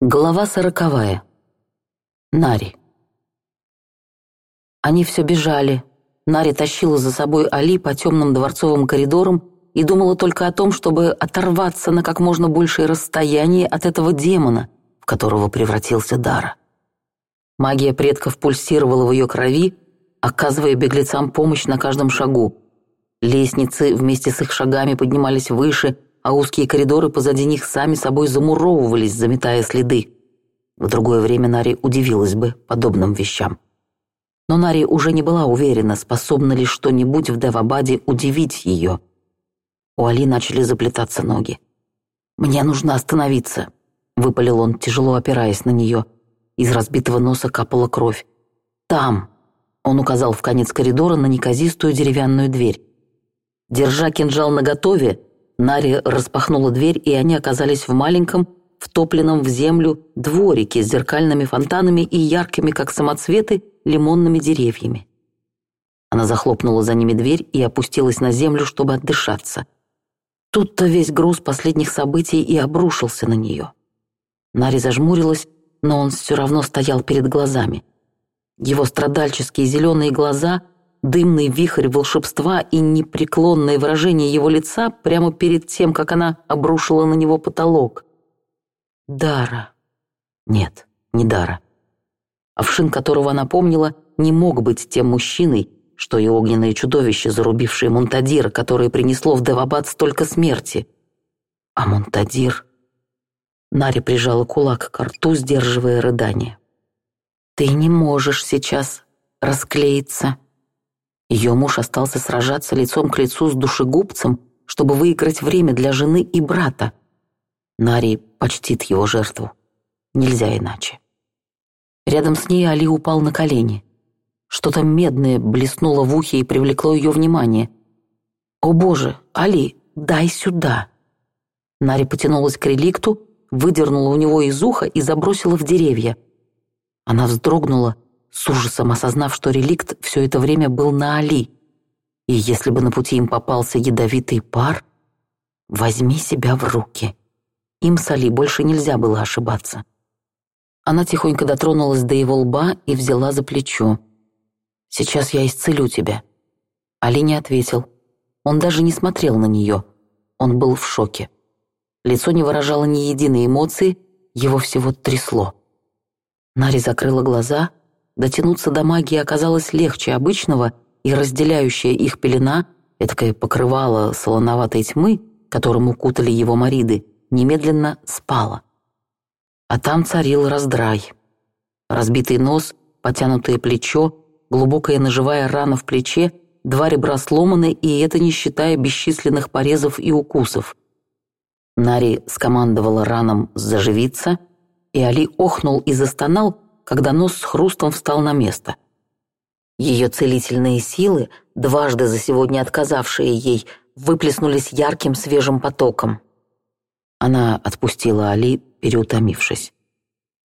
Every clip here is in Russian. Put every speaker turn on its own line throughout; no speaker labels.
Глава сороковая. Нари. Они все бежали. Нари тащила за собой Али по темным дворцовым коридорам и думала только о том, чтобы оторваться на как можно большее расстояние от этого демона, в которого превратился Дара. Магия предков пульсировала в ее крови, оказывая беглецам помощь на каждом шагу. Лестницы вместе с их шагами поднимались выше, а узкие коридоры позади них сами собой замуровывались, заметая следы. В другое время Нари удивилась бы подобным вещам. Но Нари уже не была уверена, способна ли что-нибудь в Девабаде удивить ее. У Али начали заплетаться ноги. «Мне нужно остановиться», — выпалил он, тяжело опираясь на нее. Из разбитого носа капала кровь. «Там!» — он указал в конец коридора на неказистую деревянную дверь. Держа кинжал наготове, Нари распахнула дверь, и они оказались в маленьком, втопленном в землю дворике с зеркальными фонтанами и яркими, как самоцветы, лимонными деревьями. Она захлопнула за ними дверь и опустилась на землю, чтобы отдышаться. Тут-то весь груз последних событий и обрушился на нее. Нари зажмурилась, но он все равно стоял перед глазами. Его страдальческие зеленые глаза — Дымный вихрь волшебства и непреклонное выражение его лица прямо перед тем, как она обрушила на него потолок. Дара. Нет, не Дара. Овшин, которого она помнила, не мог быть тем мужчиной, что и огненное чудовище, зарубившее Монтадир, которое принесло в Девабад столько смерти. А Монтадир... Наря прижала кулак к рту, сдерживая рыдание. «Ты не можешь сейчас расклеиться», ее муж остался сражаться лицом к лицу с душегубцем, чтобы выиграть время для жены и брата. Нари почтит его жертву. Нельзя иначе. Рядом с ней Али упал на колени. Что-то медное блеснуло в ухе и привлекло ее внимание. «О боже, Али, дай сюда!» Нари потянулась к реликту, выдернула у него из уха и забросила в деревья. Она вздрогнула, с ужасом осознав, что реликт все это время был на Али. И если бы на пути им попался ядовитый пар, возьми себя в руки. Им с Али больше нельзя было ошибаться. Она тихонько дотронулась до его лба и взяла за плечо. «Сейчас я исцелю тебя». Али не ответил. Он даже не смотрел на нее. Он был в шоке. Лицо не выражало ни единой эмоции, его всего трясло. Нари закрыла глаза — Дотянуться до магии оказалось легче обычного, и разделяющая их пелена, эдакое покрывало солоноватой тьмы, которым укутали его мариды, немедленно спала. А там царил раздрай. Разбитый нос, потянутое плечо, глубокая ножевая рана в плече, два ребра сломаны, и это не считая бесчисленных порезов и укусов. Нари скомандовала ранам заживиться, и Али охнул и застонал, когда нос с хрустом встал на место. Ее целительные силы, дважды за сегодня отказавшие ей, выплеснулись ярким свежим потоком. Она отпустила Али, переутомившись.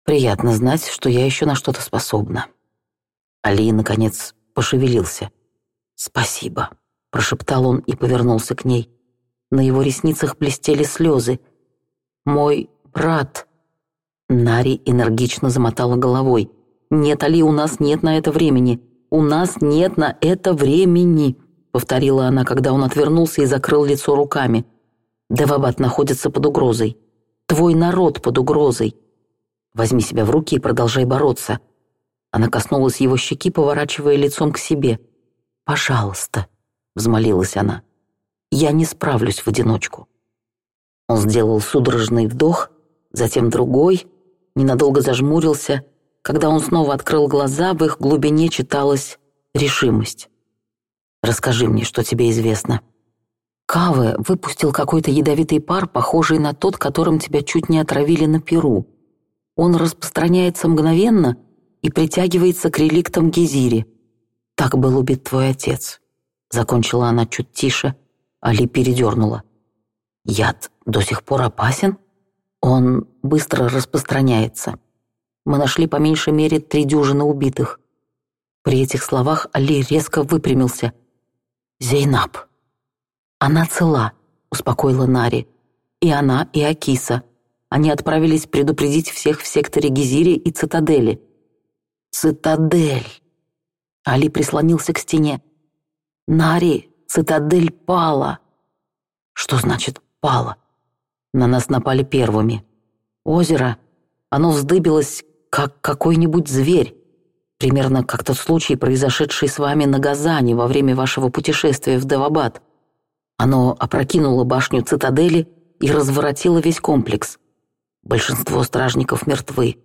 «Приятно знать, что я еще на что-то способна». Али, наконец, пошевелился. «Спасибо», — прошептал он и повернулся к ней. На его ресницах блестели слезы. «Мой брат», Нари энергично замотала головой. «Нет, Али, у нас нет на это времени. У нас нет на это времени», — повторила она, когда он отвернулся и закрыл лицо руками. «Девабат находится под угрозой. Твой народ под угрозой. Возьми себя в руки и продолжай бороться». Она коснулась его щеки, поворачивая лицом к себе. «Пожалуйста», — взмолилась она. «Я не справлюсь в одиночку». Он сделал судорожный вдох, затем другой — ненадолго зажмурился. Когда он снова открыл глаза, в их глубине читалась решимость. «Расскажи мне, что тебе известно». Каве выпустил какой-то ядовитый пар, похожий на тот, которым тебя чуть не отравили на Перу. Он распространяется мгновенно и притягивается к реликтам Гизири. «Так был убит твой отец», — закончила она чуть тише, Али передернула. «Яд до сих пор опасен?» Он быстро распространяется. Мы нашли по меньшей мере три дюжины убитых. При этих словах Али резко выпрямился. «Зейнаб!» «Она цела», — успокоила Нари. «И она, и Акиса. Они отправились предупредить всех в секторе Гизири и Цитадели». «Цитадель!» Али прислонился к стене. «Нари, цитадель пала!» «Что значит «пала»?» На нас напали первыми. Озеро, оно вздыбилось, как какой-нибудь зверь. Примерно как тот случай, произошедший с вами на Газане во время вашего путешествия в Давабад. Оно опрокинуло башню цитадели и разворотило весь комплекс. Большинство стражников мертвы.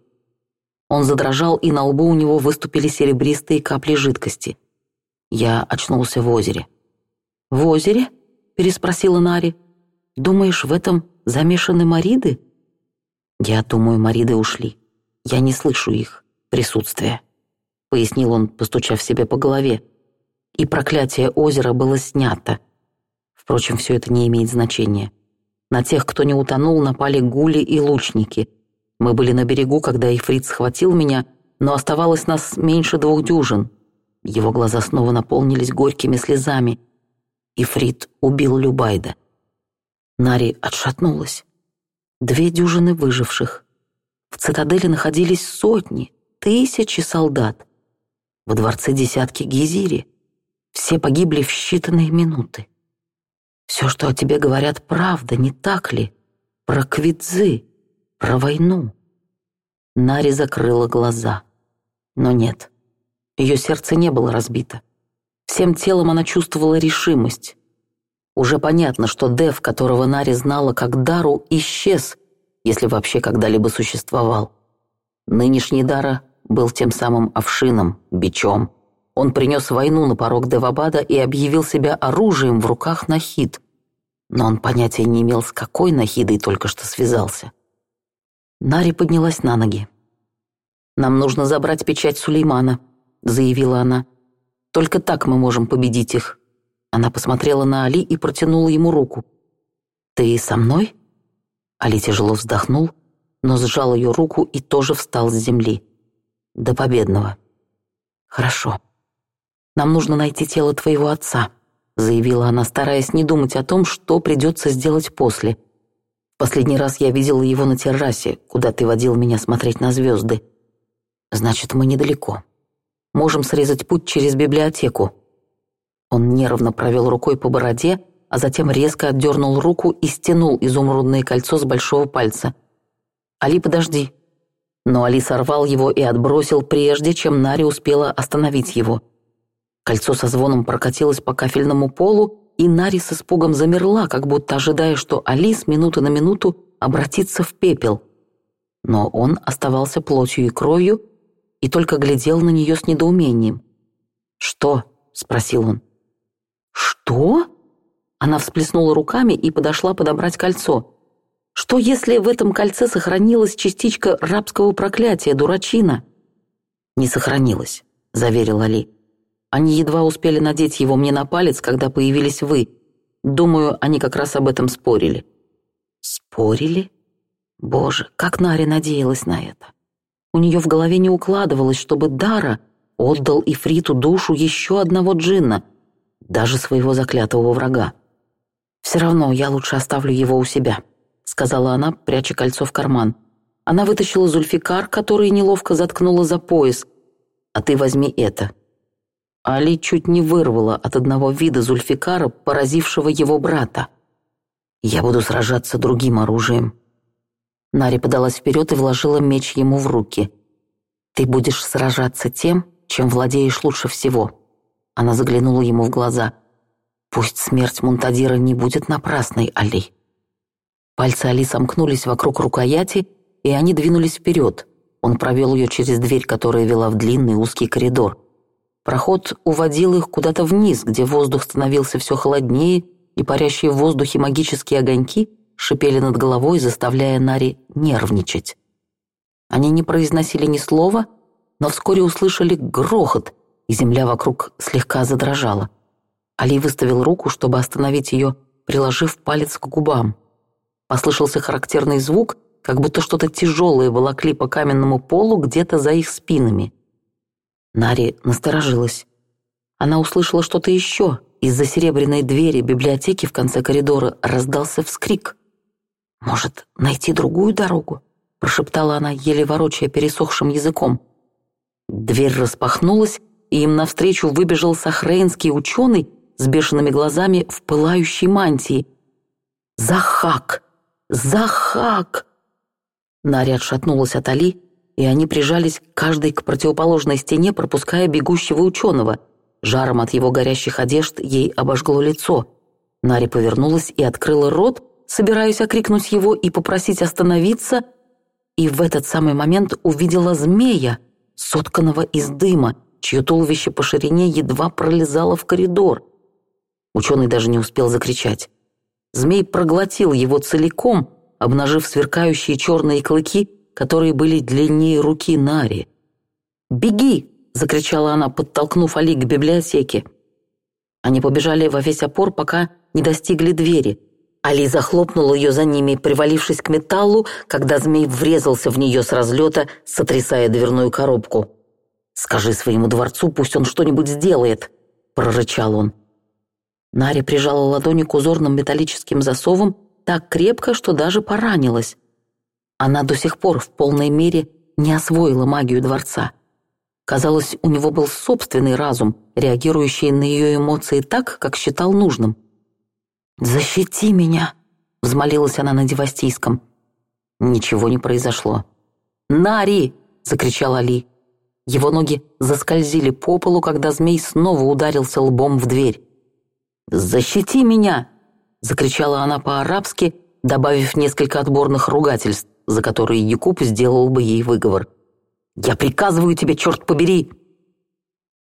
Он задрожал, и на лбу у него выступили серебристые капли жидкости. Я очнулся в озере. «В озере?» — переспросила Нари. Думаешь, в этом замешаны мариды? Я думаю, мариды ушли. Я не слышу их присутствия, пояснил он, постучав себе по голове. И проклятие озера было снято. Впрочем, все это не имеет значения. На тех, кто не утонул, напали гули и лучники. Мы были на берегу, когда Эйфрит схватил меня, но оставалось нас меньше двух дюжин. Его глаза снова наполнились горькими слезами. Ифрит убил Любайда. Нари отшатнулась. Две дюжины выживших. В цитадели находились сотни, тысячи солдат. Во дворце десятки гизири. Все погибли в считанные минуты. Все, что о тебе говорят, правда, не так ли? Про квидзы, про войну. Нари закрыла глаза. Но нет, ее сердце не было разбито. Всем телом она чувствовала решимость, уже понятно, что Дев, которого Нари знала как Дару, исчез, если вообще когда-либо существовал. Нынешний Дара был тем самым овшином, бичом. Он принес войну на порог Девабада и объявил себя оружием в руках Нахид. Но он понятия не имел, с какой Нахидой только что связался. Нари поднялась на ноги. «Нам нужно забрать печать Сулеймана», — заявила она. «Только так мы можем победить их». Она посмотрела на Али и протянула ему руку. «Ты со мной?» Али тяжело вздохнул, но сжал ее руку и тоже встал с земли. «До победного». «Хорошо. Нам нужно найти тело твоего отца», заявила она, стараясь не думать о том, что придется сделать после. «Последний раз я видела его на террасе, куда ты водил меня смотреть на звезды. Значит, мы недалеко. Можем срезать путь через библиотеку. Он нервно провел рукой по бороде, а затем резко отдернул руку и стянул изумрудное кольцо с большого пальца. «Али, подожди!» Но Али сорвал его и отбросил, прежде чем Нари успела остановить его. Кольцо со звоном прокатилось по кафельному полу, и Нари с испугом замерла, как будто ожидая, что Али с минуты на минуту обратится в пепел. Но он оставался плотью и кровью и только глядел на нее с недоумением. «Что?» — спросил он. «Что?» Она всплеснула руками и подошла подобрать кольцо. «Что, если в этом кольце сохранилась частичка рабского проклятия, дурачина?» «Не сохранилась», — заверил Али. «Они едва успели надеть его мне на палец, когда появились вы. Думаю, они как раз об этом спорили». «Спорили?» Боже, как Нари надеялась на это. У нее в голове не укладывалось, чтобы Дара отдал Ифриту душу еще одного джинна — даже своего заклятого врага. «Все равно я лучше оставлю его у себя», — сказала она, пряча кольцо в карман. Она вытащила зульфикар, который неловко заткнула за пояс. «А ты возьми это». Али чуть не вырвала от одного вида зульфикара, поразившего его брата. «Я буду сражаться другим оружием». Нари подалась вперед и вложила меч ему в руки. «Ты будешь сражаться тем, чем владеешь лучше всего», она заглянула ему в глаза. «Пусть смерть Мунтадира не будет напрасной, Али». Пальцы Али сомкнулись вокруг рукояти, и они двинулись вперед. Он провел ее через дверь, которая вела в длинный узкий коридор. Проход уводил их куда-то вниз, где воздух становился все холоднее, и парящие в воздухе магические огоньки шипели над головой, заставляя Нари нервничать. Они не произносили ни слова, но вскоре услышали грохот — и земля вокруг слегка задрожала. Али выставил руку, чтобы остановить ее, приложив палец к губам. Послышался характерный звук, как будто что-то тяжелое волокли по каменному полу где-то за их спинами. Нари насторожилась. Она услышала что-то еще. Из-за серебряной двери библиотеки в конце коридора раздался вскрик. «Может, найти другую дорогу?» прошептала она, еле ворочая пересохшим языком. Дверь распахнулась, и им навстречу выбежал сахрейнский ученый с бешеными глазами в пылающей мантии. «Захак! Захак!» Наряд отшатнулась от Али, и они прижались каждый к противоположной стене, пропуская бегущего ученого. Жаром от его горящих одежд ей обожгло лицо. Нари повернулась и открыла рот, собираясь окрикнуть его и попросить остановиться, и в этот самый момент увидела змея, сотканного из дыма, чье туловище по ширине едва пролезало в коридор. Ученый даже не успел закричать. Змей проглотил его целиком, обнажив сверкающие черные клыки, которые были длиннее руки Нари. «Беги!» — закричала она, подтолкнув Али к библиотеке. Они побежали во весь опор, пока не достигли двери. Али захлопнула ее за ними, привалившись к металлу, когда змей врезался в нее с разлета, сотрясая дверную коробку. «Скажи своему дворцу, пусть он что-нибудь сделает», — прорычал он. Нари прижала ладони к узорным металлическим засовам так крепко, что даже поранилась. Она до сих пор в полной мере не освоила магию дворца. Казалось, у него был собственный разум, реагирующий на ее эмоции так, как считал нужным. «Защити меня!» — взмолилась она на девастийском. Ничего не произошло. «Нари!» — закричал Али. Его ноги заскользили по полу, когда змей снова ударился лбом в дверь. «Защити меня!» — закричала она по-арабски, добавив несколько отборных ругательств, за которые Якуб сделал бы ей выговор. «Я приказываю тебе, черт побери!»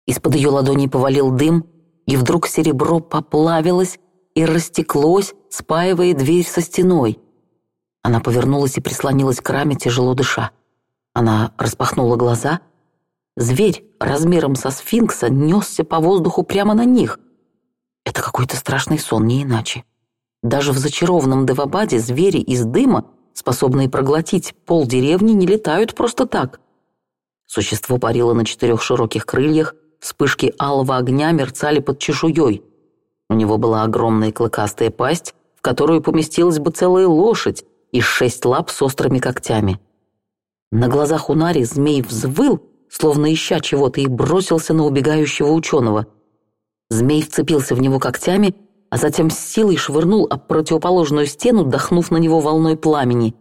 Из-под ее ладони повалил дым, и вдруг серебро поплавилось и растеклось, спаивая дверь со стеной. Она повернулась и прислонилась к раме, тяжело дыша. Она распахнула глаза — Зверь размером со сфинкса несся по воздуху прямо на них. Это какой-то страшный сон, не иначе. Даже в зачарованном Девабаде звери из дыма, способные проглотить пол деревни, не летают просто так. Существо парило на четырех широких крыльях, вспышки алого огня мерцали под чешуей. У него была огромная клыкастая пасть, в которую поместилась бы целая лошадь и шесть лап с острыми когтями. На глазах у Нари змей взвыл — словно ища чего-то, и бросился на убегающего ученого. Змей вцепился в него когтями, а затем с силой швырнул об противоположную стену, дохнув на него волной пламени.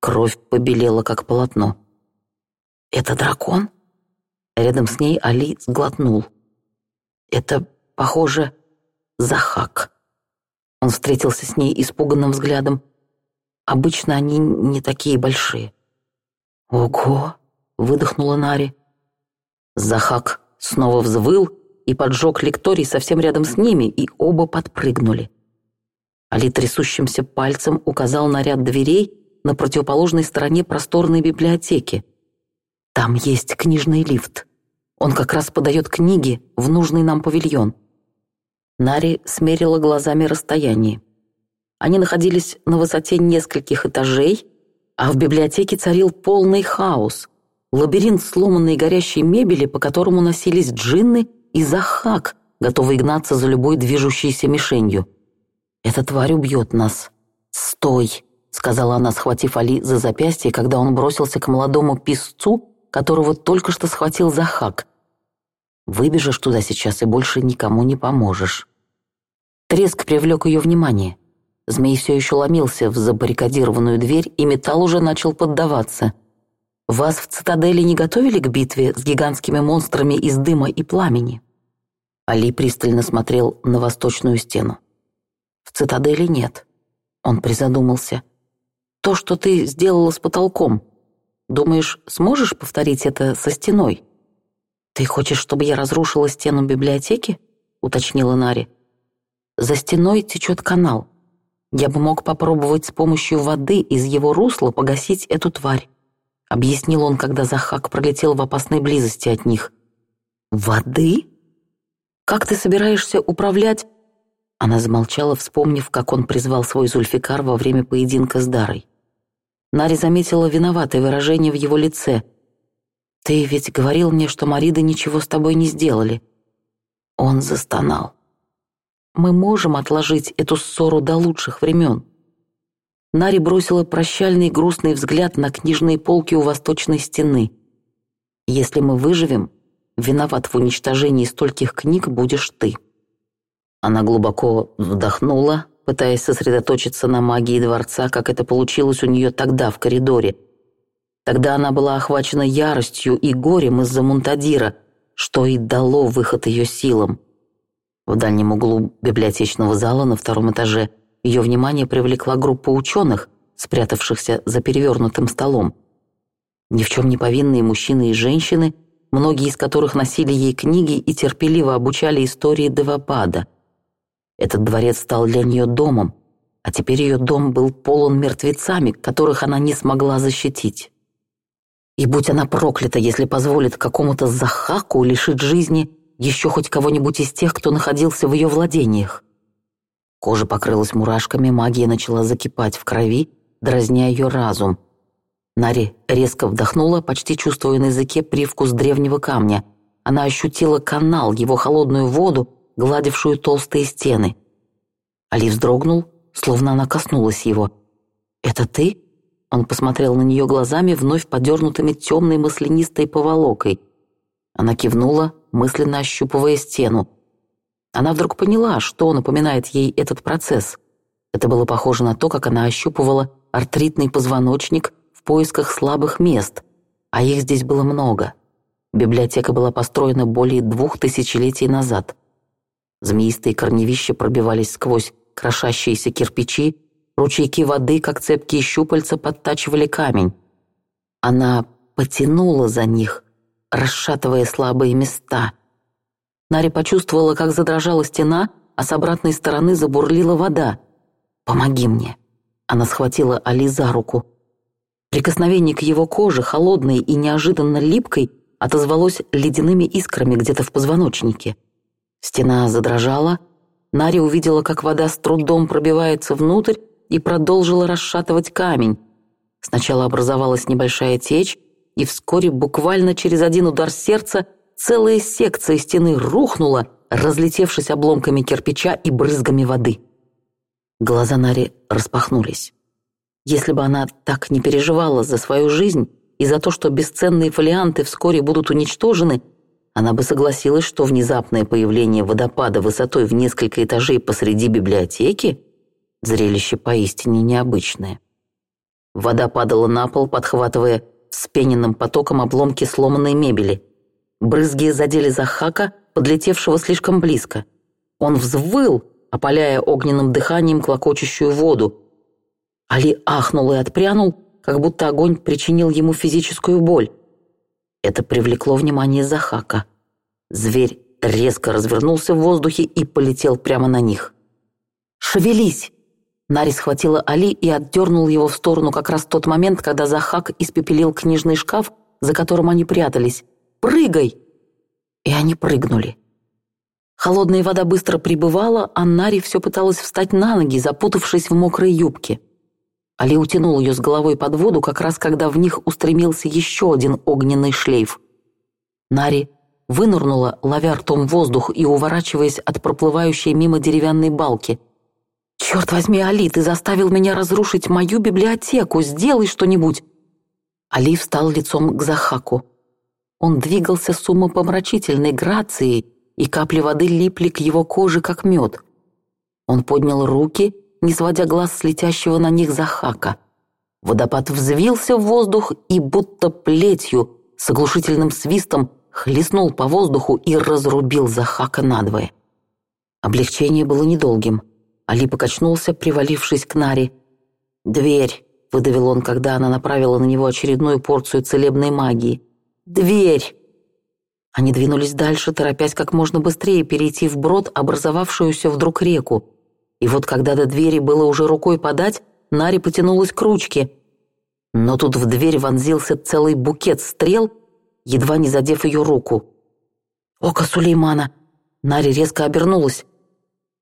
Кровь побелела, как полотно. «Это дракон?» Рядом с ней Али сглотнул. «Это, похоже, Захак». Он встретился с ней испуганным взглядом. «Обычно они не такие большие». «Ого!» выдохнула Нари. Захак снова взвыл и поджег лекторий совсем рядом с ними, и оба подпрыгнули. Али трясущимся пальцем указал на ряд дверей на противоположной стороне просторной библиотеки. «Там есть книжный лифт. Он как раз подает книги в нужный нам павильон». Нари смерила глазами расстояние. Они находились на высоте нескольких этажей, а в библиотеке царил полный хаос — лабиринт сломанной и горящей мебели, по которому носились джинны и захак, готовый гнаться за любой движущейся мишенью. «Эта тварь убьет нас. Стой!» — сказала она, схватив Али за запястье, когда он бросился к молодому писцу, которого только что схватил захак. «Выбежишь туда сейчас и больше никому не поможешь». Треск привлек ее внимание. Змей все еще ломился в забаррикадированную дверь, и металл уже начал поддаваться — вас в цитадели не готовили к битве с гигантскими монстрами из дыма и пламени?» Али пристально смотрел на восточную стену. «В цитадели нет», — он призадумался. «То, что ты сделала с потолком, думаешь, сможешь повторить это со стеной?» «Ты хочешь, чтобы я разрушила стену библиотеки?» — уточнила Нари. «За стеной течет канал. Я бы мог попробовать с помощью воды из его русла погасить эту тварь. — объяснил он, когда Захак пролетел в опасной близости от них. «Воды? Как ты собираешься управлять?» Она замолчала, вспомнив, как он призвал свой Зульфикар во время поединка с Дарой. Нари заметила виноватое выражение в его лице. «Ты ведь говорил мне, что Мариды ничего с тобой не сделали». Он застонал. «Мы можем отложить эту ссору до лучших времен», Нари бросила прощальный грустный взгляд на книжные полки у восточной стены. «Если мы выживем, виноват в уничтожении стольких книг будешь ты». Она глубоко вдохнула, пытаясь сосредоточиться на магии дворца, как это получилось у нее тогда в коридоре. Тогда она была охвачена яростью и горем из-за Мунтадира, что и дало выход ее силам. В дальнем углу библиотечного зала на втором этаже – ее внимание привлекла группа ученых, спрятавшихся за перевернутым столом. Ни в чем не повинные мужчины и женщины, многие из которых носили ей книги и терпеливо обучали истории Девапада. Этот дворец стал для нее домом, а теперь ее дом был полон мертвецами, которых она не смогла защитить. И будь она проклята, если позволит какому-то захаку лишить жизни еще хоть кого-нибудь из тех, кто находился в ее владениях. Кожа покрылась мурашками, магия начала закипать в крови, дразня ее разум. Нари резко вдохнула, почти чувствуя на языке привкус древнего камня. Она ощутила канал, его холодную воду, гладившую толстые стены. Али вздрогнул, словно она коснулась его. «Это ты?» Он посмотрел на нее глазами, вновь подернутыми темной маслянистой поволокой. Она кивнула, мысленно ощупывая стену. Она вдруг поняла, что напоминает ей этот процесс. Это было похоже на то, как она ощупывала артритный позвоночник в поисках слабых мест, а их здесь было много. Библиотека была построена более двух тысячелетий назад. Змеистые корневища пробивались сквозь крошащиеся кирпичи, ручейки воды, как цепкие щупальца, подтачивали камень. Она потянула за них, расшатывая слабые места — Нари почувствовала, как задрожала стена, а с обратной стороны забурлила вода. «Помоги мне!» Она схватила Али за руку. Прикосновение к его коже, холодной и неожиданно липкой, отозвалось ледяными искрами где-то в позвоночнике. Стена задрожала. Нари увидела, как вода с трудом пробивается внутрь и продолжила расшатывать камень. Сначала образовалась небольшая течь, и вскоре, буквально через один удар сердца, целая секция стены рухнула, разлетевшись обломками кирпича и брызгами воды. Глаза Нари распахнулись. Если бы она так не переживала за свою жизнь и за то, что бесценные фолианты вскоре будут уничтожены, она бы согласилась, что внезапное появление водопада высотой в несколько этажей посреди библиотеки — зрелище поистине необычное. Вода падала на пол, подхватывая с вспененным потоком обломки сломанной мебели. Брызги задели Захака, подлетевшего слишком близко. Он взвыл, опаляя огненным дыханием клокочущую воду. Али ахнул и отпрянул, как будто огонь причинил ему физическую боль. Это привлекло внимание Захака. Зверь резко развернулся в воздухе и полетел прямо на них. «Шевелись!» Нари схватила Али и отдернул его в сторону как раз тот момент, когда Захак испепелил книжный шкаф, за которым они прятались. Прыгай!» И они прыгнули. Холодная вода быстро прибывала, а Нари все пыталась встать на ноги, запутавшись в мокрой юбке. Али утянул ее с головой под воду, как раз когда в них устремился еще один огненный шлейф. Нари вынырнула, ловя ртом воздух и уворачиваясь от проплывающей мимо деревянной балки. «Черт возьми, Али, ты заставил меня разрушить мою библиотеку! Сделай что-нибудь!» Али встал лицом к Захаку. Он двигался с умопомрачительной грацией, и капли воды липли к его коже, как мед. Он поднял руки, не сводя глаз с летящего на них Захака. Водопад взвился в воздух и будто плетью с оглушительным свистом хлестнул по воздуху и разрубил Захака надвое. Облегчение было недолгим. Али покачнулся, привалившись к Наре. «Дверь», — выдавил он, когда она направила на него очередную порцию целебной магии. Дверь!» Они двинулись дальше, торопясь как можно быстрее перейти в брод, образовавшуюся вдруг реку. И вот когда до двери было уже рукой подать, Нари потянулась к ручке. Но тут в дверь вонзился целый букет стрел, едва не задев ее руку. «Око Сулеймана!» Нари резко обернулась.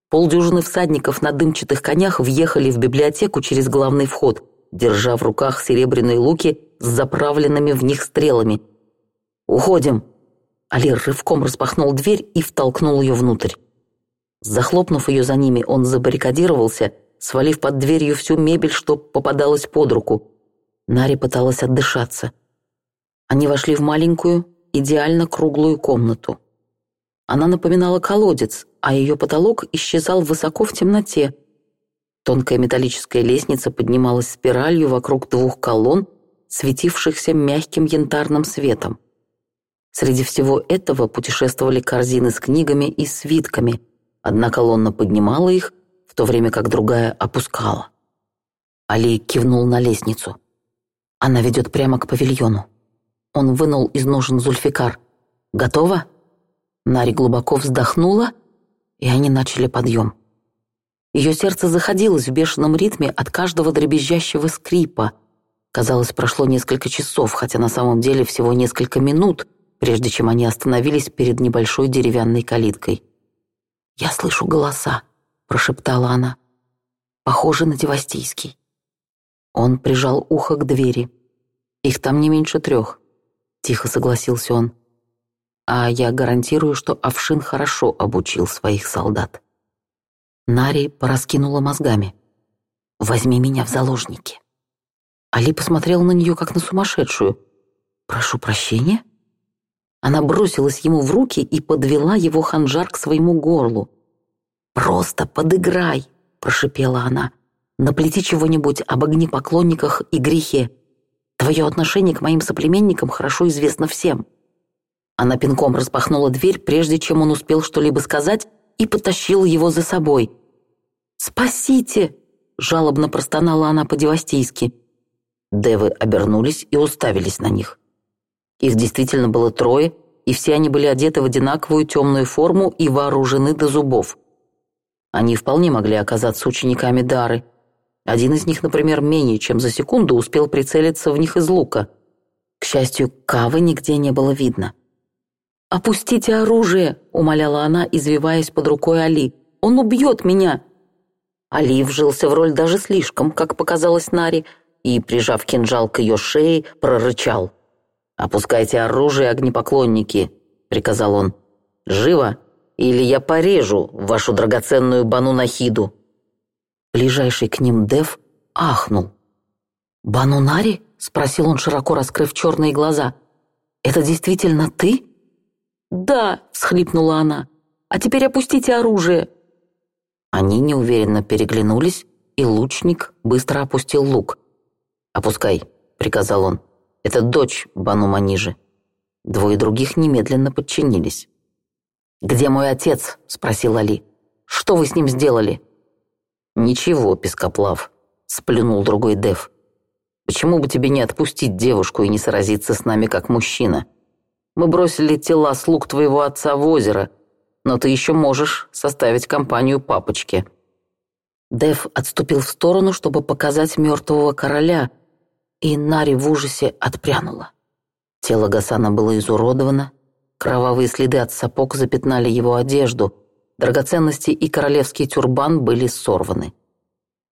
Полдюжины всадников на дымчатых конях въехали в библиотеку через главный вход, держа в руках серебряные луки с заправленными в них стрелами – «Уходим!» Алир рывком распахнул дверь и втолкнул ее внутрь. Захлопнув ее за ними, он забаррикадировался, свалив под дверью всю мебель, что попадалась под руку. Нари пыталась отдышаться. Они вошли в маленькую, идеально круглую комнату. Она напоминала колодец, а ее потолок исчезал высоко в темноте. Тонкая металлическая лестница поднималась спиралью вокруг двух колонн, светившихся мягким янтарным светом. Среди всего этого путешествовали корзины с книгами и свитками. Одна колонна поднимала их, в то время как другая опускала. Али кивнул на лестницу. Она ведет прямо к павильону. Он вынул из ножен зульфикар. «Готово?» Нари глубоко вздохнула, и они начали подъем. Ее сердце заходилось в бешеном ритме от каждого дребезжащего скрипа. Казалось, прошло несколько часов, хотя на самом деле всего несколько минут, прежде чем они остановились перед небольшой деревянной калиткой. «Я слышу голоса», — прошептала она. «Похоже на девастийский». Он прижал ухо к двери. «Их там не меньше трех», — тихо согласился он. «А я гарантирую, что Овшин хорошо обучил своих солдат». Нари пораскинула мозгами. «Возьми меня в заложники». Али посмотрел на нее, как на сумасшедшую. «Прошу прощения?» Она бросилась ему в руки и подвела его ханжар к своему горлу. «Просто подыграй!» — прошипела она. «Наплети чего-нибудь об огне поклонниках и грехе. Твое отношение к моим соплеменникам хорошо известно всем». Она пинком распахнула дверь, прежде чем он успел что-либо сказать, и потащила его за собой. «Спасите!» — жалобно простонала она по-девастийски. Девы обернулись и уставились на них. Их действительно было трое, и все они были одеты в одинаковую темную форму и вооружены до зубов. Они вполне могли оказаться учениками Дары. Один из них, например, менее чем за секунду успел прицелиться в них из лука. К счастью, Кавы нигде не было видно. «Опустите оружие!» — умоляла она, извиваясь под рукой Али. «Он убьет меня!» Али вжился в роль даже слишком, как показалось Наре, и, прижав кинжал к ее шее, прорычал — «Опускайте оружие, огнепоклонники!» — приказал он. «Живо, или я порежу вашу драгоценную Банунахиду!» Ближайший к ним Дев ахнул. «Банунари?» — спросил он, широко раскрыв черные глаза. «Это действительно ты?» «Да!» — всхлипнула она. «А теперь опустите оружие!» Они неуверенно переглянулись, и лучник быстро опустил лук. «Опускай», — приказал он. Это дочь Бану Манижи. Двое других немедленно подчинились. «Где мой отец?» — спросил Али. «Что вы с ним сделали?» «Ничего, пескоплав», — сплюнул другой Дев. «Почему бы тебе не отпустить девушку и не сразиться с нами как мужчина? Мы бросили тела слуг твоего отца в озеро, но ты еще можешь составить компанию папочке». Дев отступил в сторону, чтобы показать мертвого короля — и Нари в ужасе отпрянула. Тело Гасана было изуродовано, кровавые следы от сапог запятнали его одежду, драгоценности и королевский тюрбан были сорваны.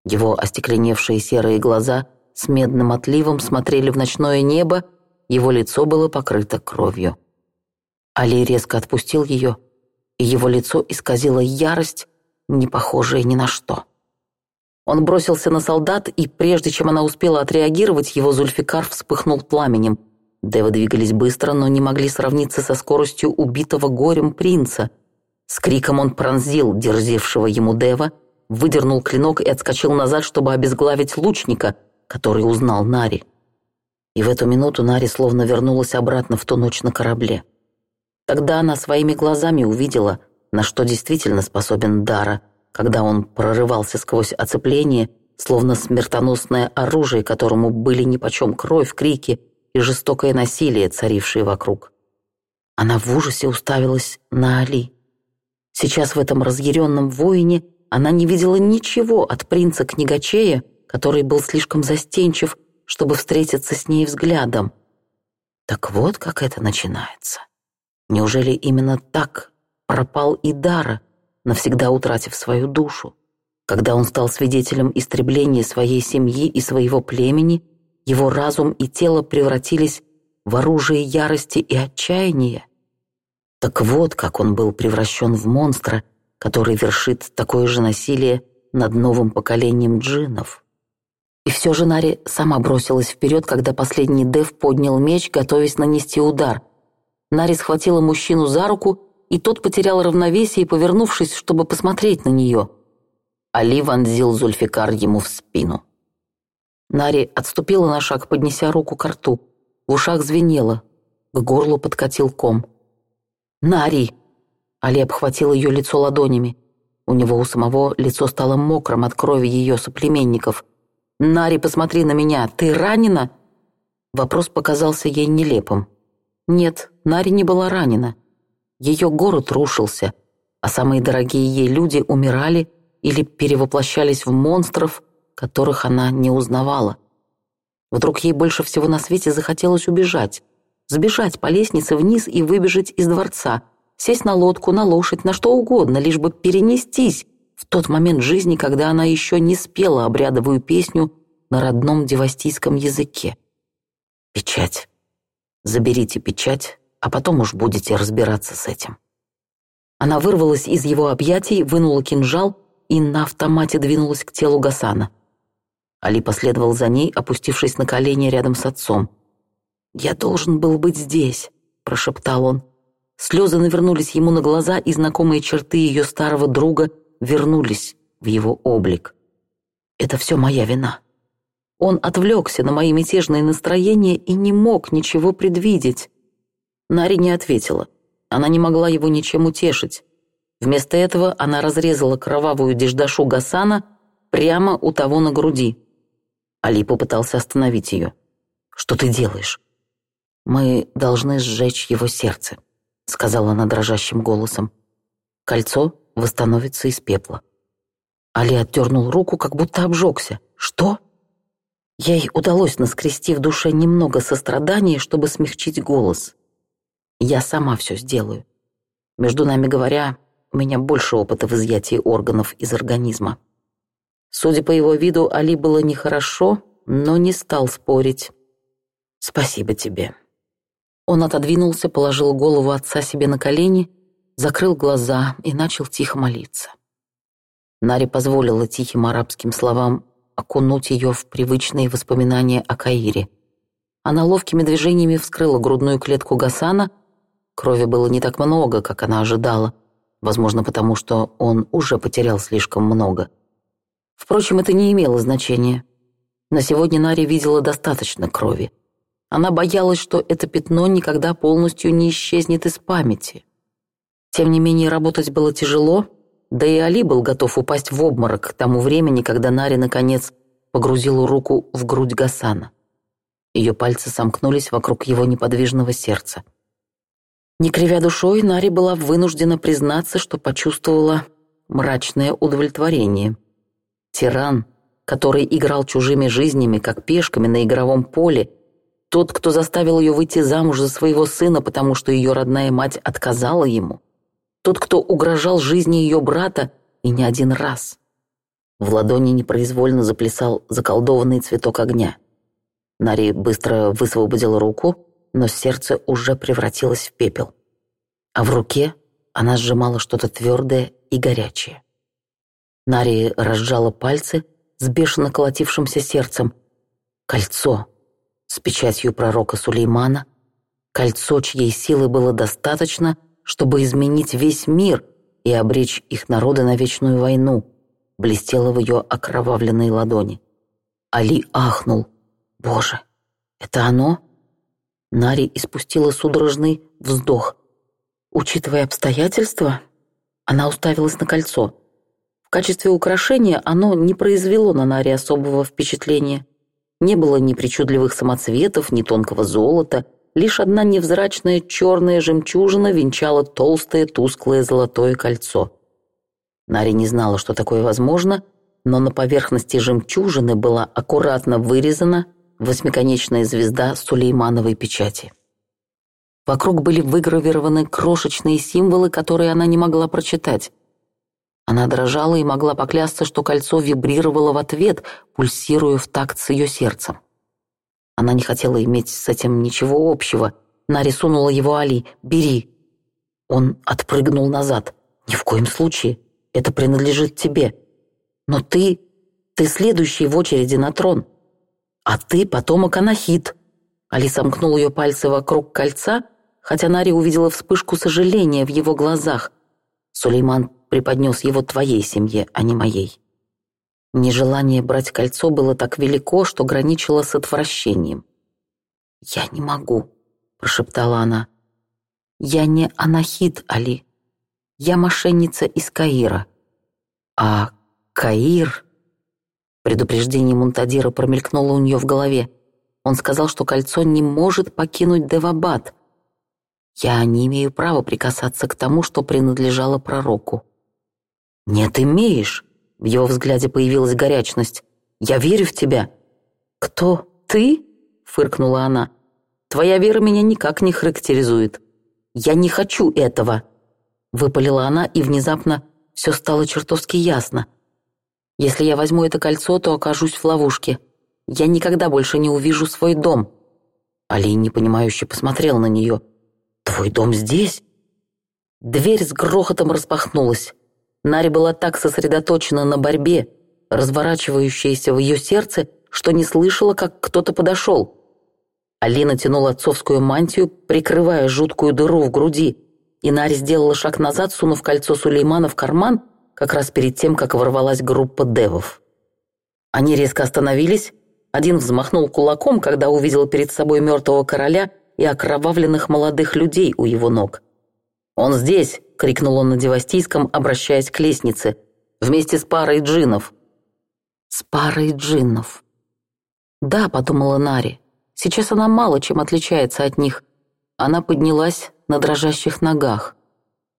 Его остекленевшие серые глаза с медным отливом смотрели в ночное небо, его лицо было покрыто кровью. Али резко отпустил ее, и его лицо исказило ярость, не похожая ни на что. Он бросился на солдат, и прежде чем она успела отреагировать, его Зульфикар вспыхнул пламенем. Девы двигались быстро, но не могли сравниться со скоростью убитого горем принца. С криком он пронзил дерзившего ему Дева, выдернул клинок и отскочил назад, чтобы обезглавить лучника, который узнал Нари. И в эту минуту Нари словно вернулась обратно в ту ночь на корабле. Тогда она своими глазами увидела, на что действительно способен Дара – когда он прорывался сквозь оцепление, словно смертоносное оружие, которому были нипочем кровь, крики и жестокое насилие, царившие вокруг. Она в ужасе уставилась на Али. Сейчас в этом разъяренном воине она не видела ничего от принца Книгачея, который был слишком застенчив, чтобы встретиться с ней взглядом. Так вот, как это начинается. Неужели именно так пропал и Дара — навсегда утратив свою душу. Когда он стал свидетелем истребления своей семьи и своего племени, его разум и тело превратились в оружие ярости и отчаяния. Так вот, как он был превращен в монстра, который вершит такое же насилие над новым поколением джинов. И все же Нари сама бросилась вперед, когда последний Дев поднял меч, готовясь нанести удар. Нари схватила мужчину за руку и тот потерял равновесие, повернувшись, чтобы посмотреть на нее. Али вонзил Зульфикар ему в спину. Нари отступила на шаг, поднеся руку к рту. В ушах звенело. К горлу подкатил ком. «Нари!» Али обхватил ее лицо ладонями. У него у самого лицо стало мокрым от крови ее соплеменников. «Нари, посмотри на меня! Ты ранена?» Вопрос показался ей нелепым. Нет, Нари не была ранена. Ее город рушился, а самые дорогие ей люди умирали или перевоплощались в монстров, которых она не узнавала. Вдруг ей больше всего на свете захотелось убежать, сбежать по лестнице вниз и выбежать из дворца, сесть на лодку, на лошадь, на что угодно, лишь бы перенестись в тот момент жизни, когда она еще не спела обрядовую песню на родном девастийском языке. Печать. Заберите печать а потом уж будете разбираться с этим». Она вырвалась из его объятий, вынула кинжал и на автомате двинулась к телу Гасана. Али последовал за ней, опустившись на колени рядом с отцом. «Я должен был быть здесь», — прошептал он. Слезы навернулись ему на глаза, и знакомые черты ее старого друга вернулись в его облик. «Это все моя вина». Он отвлекся на мои мятежные настроения и не мог ничего предвидеть. Нари не ответила. Она не могла его ничем утешить. Вместо этого она разрезала кровавую деждашу Гасана прямо у того на груди. Али попытался остановить ее. «Что ты делаешь?» «Мы должны сжечь его сердце», — сказала она дрожащим голосом. «Кольцо восстановится из пепла». Али отдернул руку, как будто обжегся. «Что?» Ей удалось наскрести в душе немного сострадания, чтобы смягчить голос. Я сама все сделаю. Между нами говоря, у меня больше опыта в изъятии органов из организма. Судя по его виду, Али было нехорошо, но не стал спорить. «Спасибо тебе». Он отодвинулся, положил голову отца себе на колени, закрыл глаза и начал тихо молиться. Нари позволила тихим арабским словам окунуть ее в привычные воспоминания о Каире. Она ловкими движениями вскрыла грудную клетку Гасана — Крови было не так много, как она ожидала, возможно, потому что он уже потерял слишком много. Впрочем, это не имело значения. На сегодня Наря видела достаточно крови. Она боялась, что это пятно никогда полностью не исчезнет из памяти. Тем не менее, работать было тяжело, да и Али был готов упасть в обморок к тому времени, когда Нари, наконец, погрузила руку в грудь Гасана. Ее пальцы сомкнулись вокруг его неподвижного сердца – не кривя душой, Нари была вынуждена признаться, что почувствовала мрачное удовлетворение. Тиран, который играл чужими жизнями, как пешками на игровом поле, тот, кто заставил ее выйти замуж за своего сына, потому что ее родная мать отказала ему, тот, кто угрожал жизни ее брата, и не один раз. В ладони непроизвольно заплясал заколдованный цветок огня. Нари быстро высвободила руку, но сердце уже превратилось в пепел. А в руке она сжимала что-то твердое и горячее. Нари разжала пальцы с бешено колотившимся сердцем. Кольцо с печатью пророка Сулеймана, кольцо, чьей силы было достаточно, чтобы изменить весь мир и обречь их народы на вечную войну, блестело в ее окровавленной ладони. Али ахнул. «Боже, это оно?» Нари испустила судорожный вздох. Учитывая обстоятельства, она уставилась на кольцо. В качестве украшения оно не произвело на Нари особого впечатления. Не было ни причудливых самоцветов, ни тонкого золота. Лишь одна невзрачная черная жемчужина венчала толстое тусклое золотое кольцо. Нари не знала, что такое возможно, но на поверхности жемчужины была аккуратно вырезана восьмиконечная звезда Сулеймановой печати. Вокруг были выгравированы крошечные символы, которые она не могла прочитать. Она дрожала и могла поклясться, что кольцо вибрировало в ответ, пульсируя в такт с ее сердцем. Она не хотела иметь с этим ничего общего. Нарисунула его Али «Бери». Он отпрыгнул назад. «Ни в коем случае. Это принадлежит тебе. Но ты... Ты следующий в очереди на трон. «А ты потомок Анахит!» Али сомкнул ее пальцы вокруг кольца, хотя Нари увидела вспышку сожаления в его глазах. Сулейман преподнес его твоей семье, а не моей. Нежелание брать кольцо было так велико, что граничило с отвращением. «Я не могу», — прошептала она. «Я не анахит, Али. Я мошенница из Каира». «А Каир...» Предупреждение Мунтадира промелькнуло у нее в голове. Он сказал, что кольцо не может покинуть Девабад. «Я не имею права прикасаться к тому, что принадлежало пророку». «Нет, имеешь!» — в его взгляде появилась горячность. «Я верю в тебя!» «Кто? Ты?» — фыркнула она. «Твоя вера меня никак не характеризует. Я не хочу этого!» Выпалила она, и внезапно все стало чертовски ясно — если я возьму это кольцо, то окажусь в ловушке. Я никогда больше не увижу свой дом». Олень непонимающе посмотрел на нее. «Твой дом здесь?» Дверь с грохотом распахнулась. Нари была так сосредоточена на борьбе, разворачивающейся в ее сердце, что не слышала, как кто-то подошел. Алина тянула отцовскую мантию, прикрывая жуткую дыру в груди, и Нари сделала шаг назад, сунув кольцо Сулеймана в карман как раз перед тем, как ворвалась группа девов. Они резко остановились, один взмахнул кулаком, когда увидел перед собой мертвого короля и окровавленных молодых людей у его ног. «Он здесь!» — крикнул он на девастийском, обращаясь к лестнице. «Вместе с парой джинов!» «С парой джинов. «Да», — подумала Нари, — «сейчас она мало чем отличается от них». Она поднялась на дрожащих ногах.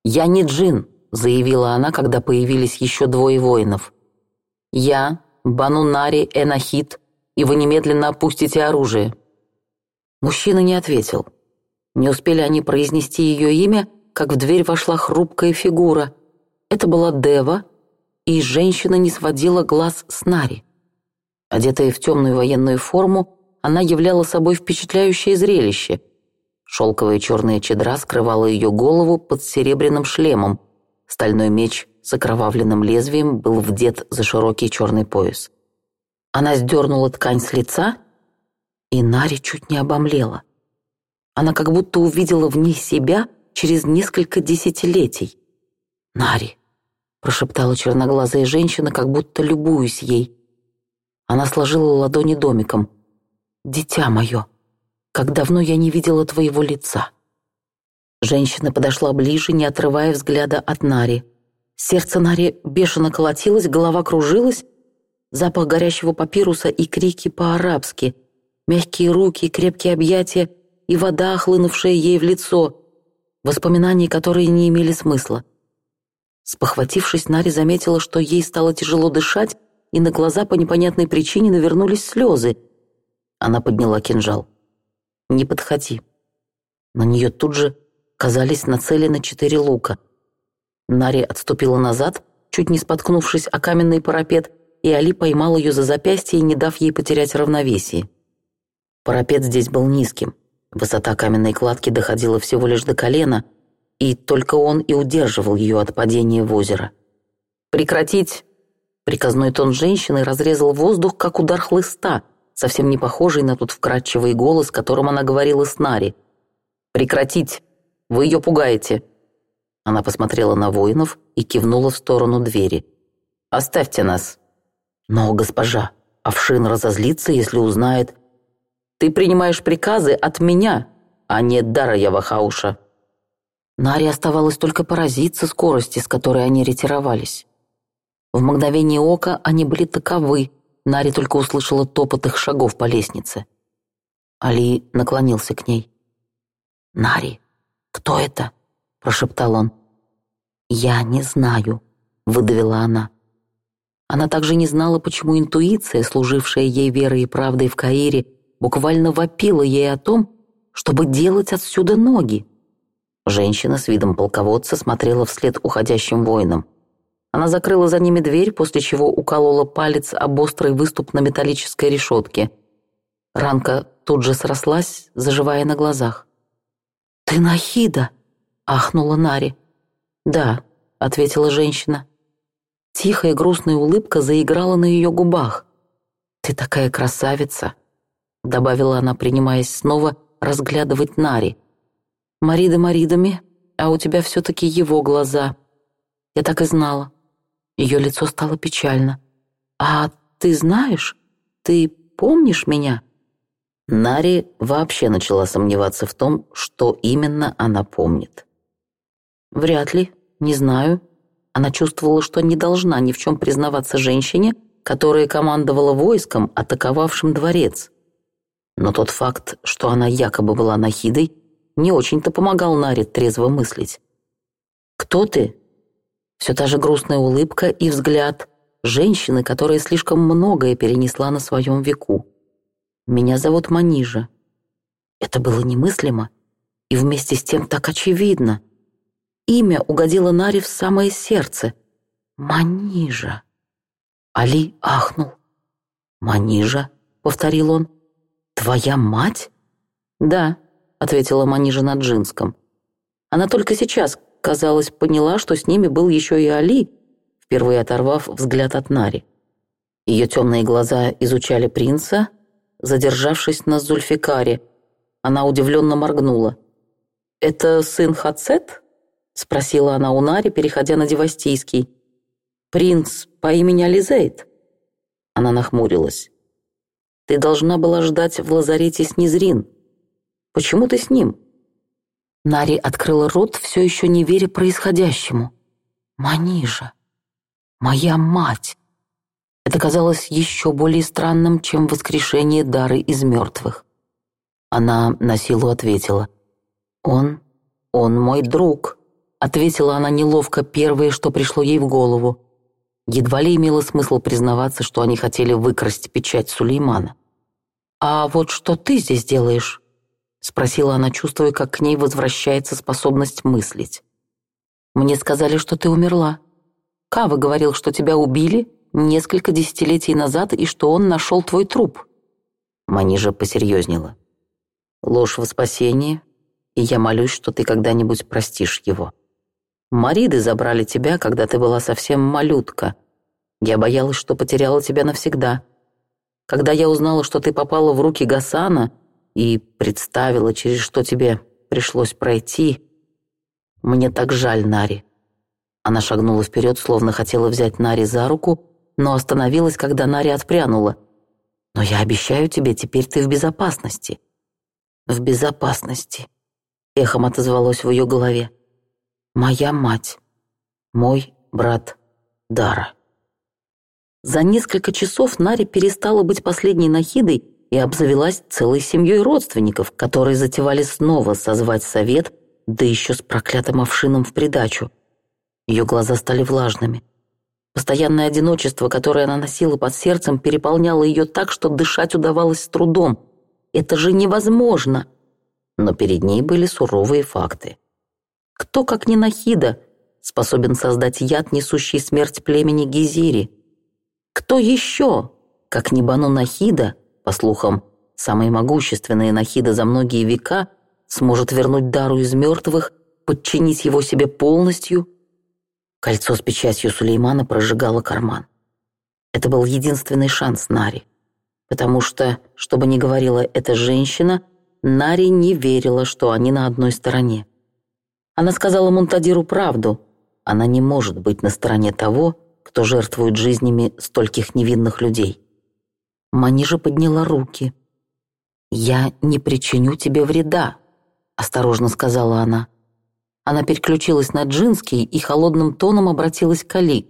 «Я не джин!» заявила она, когда появились еще двое воинов. «Я, Банунари Энахит, и вы немедленно опустите оружие». Мужчина не ответил. Не успели они произнести ее имя, как в дверь вошла хрупкая фигура. Это была Дева, и женщина не сводила глаз с Нари. Одетая в темную военную форму, она являла собой впечатляющее зрелище. Шелковая черная чедра скрывала ее голову под серебряным шлемом — Стальной меч с окровавленным лезвием был вдет за широкий черный пояс. Она сдернула ткань с лица, и Нари чуть не обомлела. Она как будто увидела в ней себя через несколько десятилетий. «Нари!» — прошептала черноглазая женщина, как будто любуюсь ей. Она сложила ладони домиком. «Дитя мое, как давно я не видела твоего лица!» Женщина подошла ближе, не отрывая взгляда от Нари. Сердце Нари бешено колотилось, голова кружилась. Запах горящего папируса и крики по-арабски. Мягкие руки, крепкие объятия и вода, хлынувшая ей в лицо. Воспоминания, которые не имели смысла. Спохватившись, Нари заметила, что ей стало тяжело дышать, и на глаза по непонятной причине навернулись слезы. Она подняла кинжал. «Не подходи». На нее тут же оказались нацелены четыре лука. Нари отступила назад, чуть не споткнувшись о каменный парапет, и Али поймал ее за запястье, не дав ей потерять равновесие. Парапет здесь был низким. Высота каменной кладки доходила всего лишь до колена, и только он и удерживал ее от падения в озеро. «Прекратить!» Приказной тон женщины разрезал воздух, как удар хлыста, совсем не похожий на тот вкрадчивый голос, которым она говорила с Нари. «Прекратить!» Вы ее пугаете». Она посмотрела на воинов и кивнула в сторону двери. «Оставьте нас». «Но, госпожа, Овшин разозлится, если узнает...» «Ты принимаешь приказы от меня, а не от Дара Явахауша». Наре оставалось только поразиться скорости, с которой они ретировались. В мгновение ока они были таковы, Нари только услышала топот их шагов по лестнице. Али наклонился к ней. «Нари, «Кто это?» — прошептал он. «Я не знаю», — выдавила она. Она также не знала, почему интуиция, служившая ей верой и правдой в Каире, буквально вопила ей о том, чтобы делать отсюда ноги. Женщина с видом полководца смотрела вслед уходящим воинам. Она закрыла за ними дверь, после чего уколола палец об острый выступ на металлической решетке. Ранка тут же срослась, заживая на глазах. «Ты Нахида!» — ахнула Нари. «Да», — ответила женщина. Тихая грустная улыбка заиграла на ее губах. «Ты такая красавица!» — добавила она, принимаясь снова разглядывать Нари. «Марида Маридами, а у тебя все-таки его глаза. Я так и знала». Ее лицо стало печально. «А ты знаешь? Ты помнишь меня?» Нари вообще начала сомневаться в том, что именно она помнит. «Вряд ли. Не знаю». Она чувствовала, что не должна ни в чем признаваться женщине, которая командовала войском, атаковавшим дворец. Но тот факт, что она якобы была нахидой, не очень-то помогал Наре трезво мыслить. «Кто ты?» Все та же грустная улыбка и взгляд женщины, которая слишком многое перенесла на своем веку. Меня зовут Манижа». Это было немыслимо и вместе с тем так очевидно. Имя угодило Наре в самое сердце. «Манижа». Али ахнул. «Манижа», — повторил он, — «твоя мать?» «Да», — ответила Манижа на джинском. Она только сейчас, казалось, поняла, что с ними был еще и Али, впервые оторвав взгляд от Нари. Ее темные глаза изучали принца, задержавшись на Зульфикаре. Она удивленно моргнула. «Это сын Хацет?» — спросила она у Нари, переходя на Девастийский. «Принц по имени Ализейд?» Она нахмурилась. «Ты должна была ждать в лазарете с Низрин. Почему ты с ним?» Нари открыла рот, все еще не веря происходящему. «Манижа! Моя мать!» Это казалось еще более странным, чем воскрешение Дары из мертвых. Она на силу ответила. «Он? Он мой друг!» Ответила она неловко первое, что пришло ей в голову. Едва ли имело смысл признаваться, что они хотели выкрасть печать Сулеймана. «А вот что ты здесь делаешь?» Спросила она, чувствуя, как к ней возвращается способность мыслить. «Мне сказали, что ты умерла. Кава говорил, что тебя убили, несколько десятилетий назад и что он нашел твой труп». Манижа посерьезнела. «Ложь во спасении, и я молюсь, что ты когда-нибудь простишь его. Мариды забрали тебя, когда ты была совсем малютка. Я боялась, что потеряла тебя навсегда. Когда я узнала, что ты попала в руки Гасана и представила, через что тебе пришлось пройти, мне так жаль, Нари». Она шагнула вперед, словно хотела взять Нари за руку, но остановилась, когда Наря отпрянула. «Но я обещаю тебе, теперь ты в безопасности». «В безопасности», — эхом отозвалось в ее голове. «Моя мать, мой брат Дара». За несколько часов Наря перестала быть последней нахидой и обзавелась целой семьей родственников, которые затевали снова созвать совет, да еще с проклятым овшином в придачу. Ее глаза стали влажными — Постоянное одиночество, которое она носила под сердцем, переполняло ее так, что дышать удавалось с трудом. Это же невозможно! Но перед ней были суровые факты. Кто, как не Нахида, способен создать яд, несущий смерть племени Гизири? Кто еще, как не Бану Нахида, по слухам, самые могущественные Нахида за многие века, сможет вернуть Дару из мертвых, подчинить его себе полностью – Кольцо с печатью Сулеймана прожигало карман. Это был единственный шанс Нари. Потому что, что бы ни говорила эта женщина, Нари не верила, что они на одной стороне. Она сказала Мунтадиру правду. Она не может быть на стороне того, кто жертвует жизнями стольких невинных людей. Манижа подняла руки. «Я не причиню тебе вреда», — осторожно сказала она. Она переключилась на Джинский и холодным тоном обратилась к Али.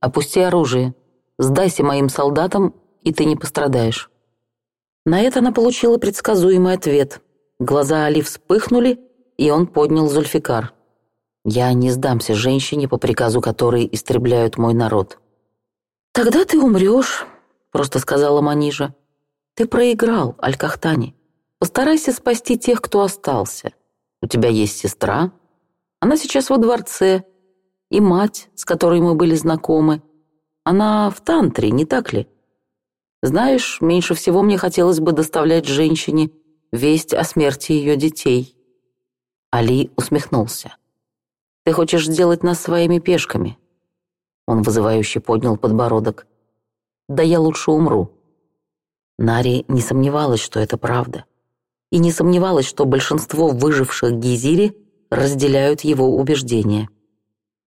«Опусти оружие. Сдайся моим солдатам, и ты не пострадаешь». На это она получила предсказуемый ответ. Глаза Али вспыхнули, и он поднял Зульфикар. «Я не сдамся женщине, по приказу которой истребляют мой народ». «Тогда ты умрешь», — просто сказала Манижа. «Ты проиграл, Аль-Кахтани. Постарайся спасти тех, кто остался. У тебя есть сестра, она сейчас во дворце. И мать, с которой мы были знакомы. Она в тантре, не так ли? Знаешь, меньше всего мне хотелось бы доставлять женщине весть о смерти ее детей». Али усмехнулся. «Ты хочешь сделать нас своими пешками?» Он вызывающе поднял подбородок. «Да я лучше умру». Нари не сомневалась, что это правда. И не сомневалась, что большинство выживших Гизири разделяют его убеждения.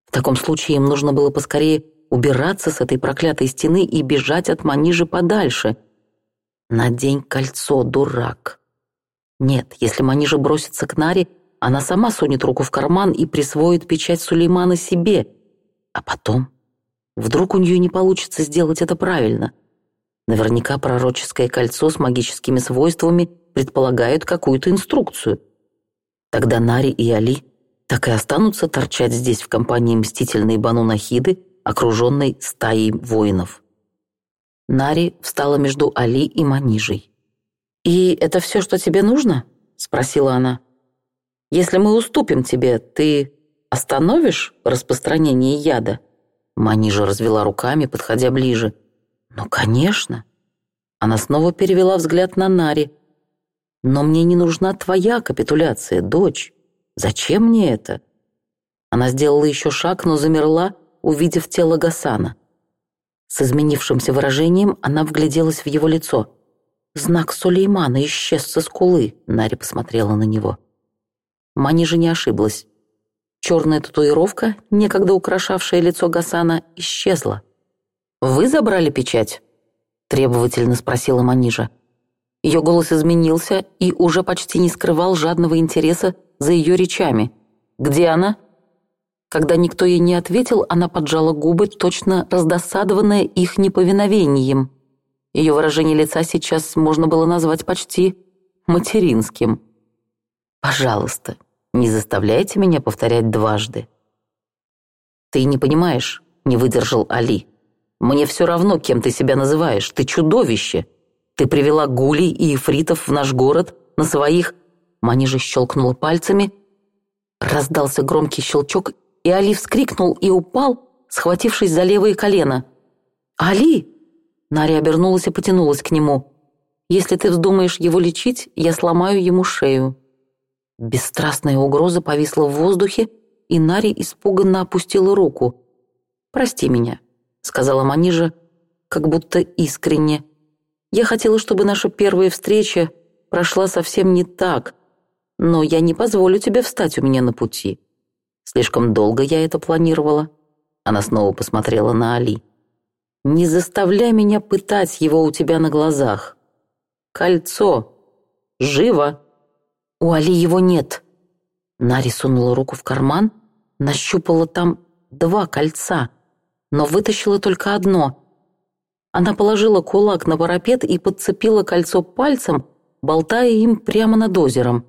В таком случае им нужно было поскорее убираться с этой проклятой стены и бежать от Манижи подальше. «Надень кольцо, дурак!» Нет, если Манижа бросится к Наре, она сама сунет руку в карман и присвоит печать Сулеймана себе. А потом? Вдруг у нее не получится сделать это правильно? Наверняка пророческое кольцо с магическими свойствами предполагает какую-то инструкцию — Тогда Нари и Али так и останутся торчать здесь в компании мстительной Бану Нахиды, окруженной стаей воинов. Нари встала между Али и Манижей. «И это все, что тебе нужно?» — спросила она. «Если мы уступим тебе, ты остановишь распространение яда?» Манижа развела руками, подходя ближе. «Ну, конечно!» Она снова перевела взгляд на Нари, но мне не нужна твоя капитуляция, дочь. Зачем мне это? Она сделала еще шаг, но замерла, увидев тело Гасана. С изменившимся выражением она вгляделась в его лицо. Знак Сулеймана исчез со скулы, Нари посмотрела на него. Мани же не ошиблась. Черная татуировка, некогда украшавшая лицо Гасана, исчезла. «Вы забрали печать?» — требовательно спросила Манижа. Ее голос изменился и уже почти не скрывал жадного интереса за ее речами. «Где она?» Когда никто ей не ответил, она поджала губы, точно раздосадованная их неповиновением. Ее выражение лица сейчас можно было назвать почти материнским. «Пожалуйста, не заставляйте меня повторять дважды». «Ты не понимаешь», — не выдержал Али. «Мне все равно, кем ты себя называешь. Ты чудовище!» Ты привела гулей и эфритов в наш город на своих...» Манижа щелкнула пальцами. Раздался громкий щелчок, и Али вскрикнул и упал, схватившись за левое колено. «Али!» Наря обернулась и потянулась к нему. «Если ты вздумаешь его лечить, я сломаю ему шею». Бесстрастная угроза повисла в воздухе, и Нари испуганно опустила руку. «Прости меня», — сказала Манижа, как будто искренне. Я хотела, чтобы наша первая встреча прошла совсем не так, но я не позволю тебе встать у меня на пути. Слишком долго я это планировала». Она снова посмотрела на Али. «Не заставляй меня пытать его у тебя на глазах. Кольцо! Живо!» «У Али его нет!» Нари сунула руку в карман, нащупала там два кольца, но вытащила только одно, она положила кулак на парапет и подцепила кольцо пальцем, болтая им прямо над озером.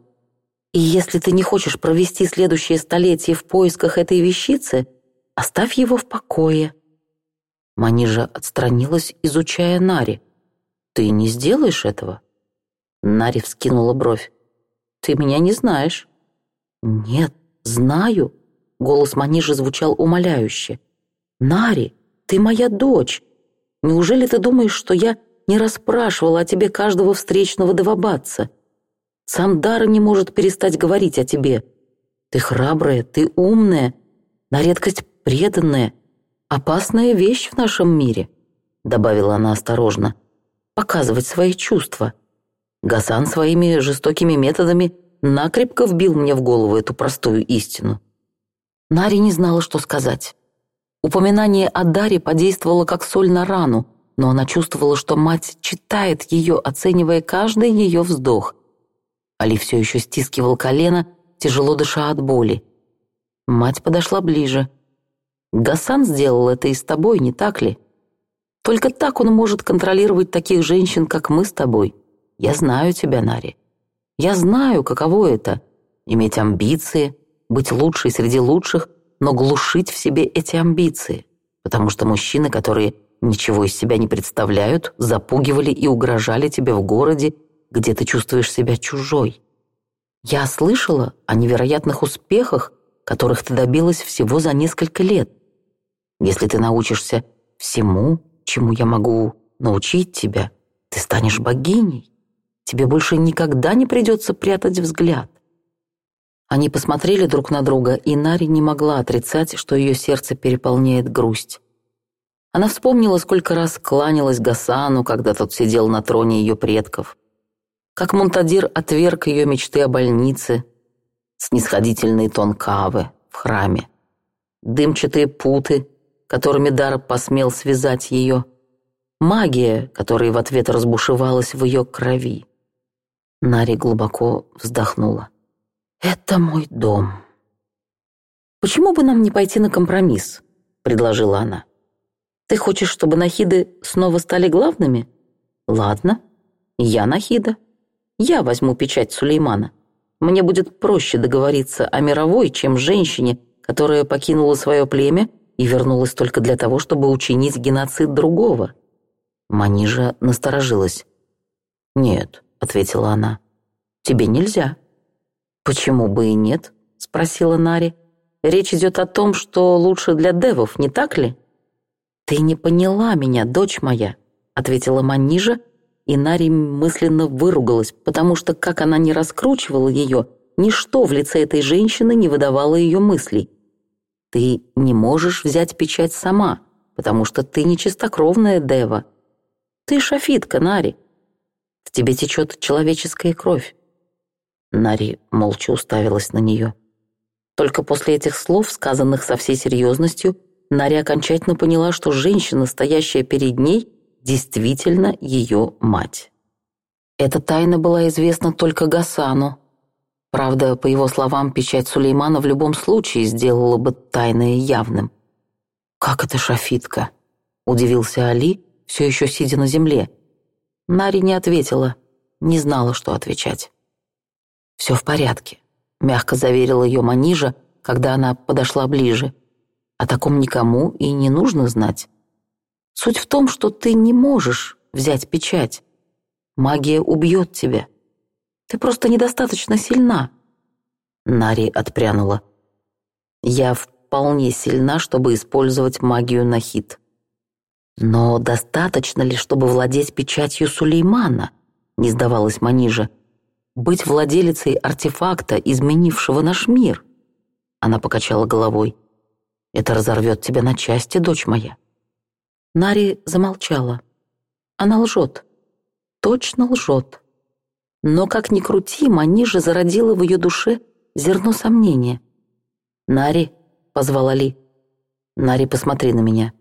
«И если ты не хочешь провести следующее столетие в поисках этой вещицы, оставь его в покое». Манижа отстранилась, изучая Нари. «Ты не сделаешь этого?» Нари вскинула бровь. «Ты меня не знаешь». «Нет, знаю», — голос Манижа звучал умоляюще. «Нари, ты моя дочь, Неужели ты думаешь, что я не расспрашивала о тебе каждого встречного довобатца? Сам Дара не может перестать говорить о тебе. Ты храбрая, ты умная, на редкость преданная. Опасная вещь в нашем мире», — добавила она осторожно. «Показывать свои чувства». Гасан своими жестокими методами накрепко вбил мне в голову эту простую истину. Нари не знала, что сказать. Упоминание о Даре подействовало как соль на рану, но она чувствовала, что мать читает ее, оценивая каждый ее вздох. Али все еще стискивал колено, тяжело дыша от боли. Мать подошла ближе. «Гасан сделал это и с тобой, не так ли? Только так он может контролировать таких женщин, как мы с тобой. Я знаю тебя, Нари. Я знаю, каково это — иметь амбиции, быть лучшей среди лучших — но глушить в себе эти амбиции, потому что мужчины, которые ничего из себя не представляют, запугивали и угрожали тебе в городе, где ты чувствуешь себя чужой. Я слышала о невероятных успехах, которых ты добилась всего за несколько лет. Если ты научишься всему, чему я могу научить тебя, ты станешь богиней. Тебе больше никогда не придется прятать взгляд. Они посмотрели друг на друга, и Нари не могла отрицать, что ее сердце переполняет грусть. Она вспомнила, сколько раз кланялась Гасану, когда тот сидел на троне ее предков. Как Монтадир отверг ее мечты о больнице, снисходительный тон Кавы в храме, дымчатые путы, которыми Дар посмел связать ее, магия, которая в ответ разбушевалась в ее крови. Нари глубоко вздохнула. Это мой дом. Почему бы нам не пойти на компромисс? предложила она. Ты хочешь, чтобы нахиды снова стали главными? Ладно, я нахида. Я возьму печать Сулеймана. Мне будет проще договориться о мировой, чем женщине, которая покинула свое племя и вернулась только для того, чтобы учинить геноцид другого. Манижа насторожилась. «Нет», — ответила она, — «тебе нельзя. «Почему бы и нет?» — спросила Нари. «Речь идет о том, что лучше для девов, не так ли?» «Ты не поняла меня, дочь моя», — ответила Манижа, и Нари мысленно выругалась, потому что, как она не раскручивала ее, ничто в лице этой женщины не выдавало ее мыслей. «Ты не можешь взять печать сама, потому что ты не чистокровная дева. Ты шафитка, Нари. В тебе течет человеческая кровь. Нари молча уставилась на нее. Только после этих слов, сказанных со всей серьезностью, Нари окончательно поняла, что женщина, стоящая перед ней, действительно ее мать. Эта тайна была известна только Гасану. Правда, по его словам, печать Сулеймана в любом случае сделала бы тайное явным. «Как это шафитка?» – удивился Али, все еще сидя на земле. Нари не ответила, не знала, что отвечать. «Все в порядке», — мягко заверила ее Манижа, когда она подошла ближе. «О таком никому и не нужно знать. Суть в том, что ты не можешь взять печать. Магия убьет тебя. Ты просто недостаточно сильна». Нари отпрянула. «Я вполне сильна, чтобы использовать магию на хит». «Но достаточно ли, чтобы владеть печатью Сулеймана?» — не сдавалась Манижа. Быть владелицей артефакта, изменившего наш мир?» Она покачала головой. «Это разорвет тебя на части, дочь моя». Нари замолчала. «Она лжет. Точно лжет. Но, как ни крути, Манижа зародила в ее душе зерно сомнения. «Нари», — позвала Ли, — «Нари, посмотри на меня».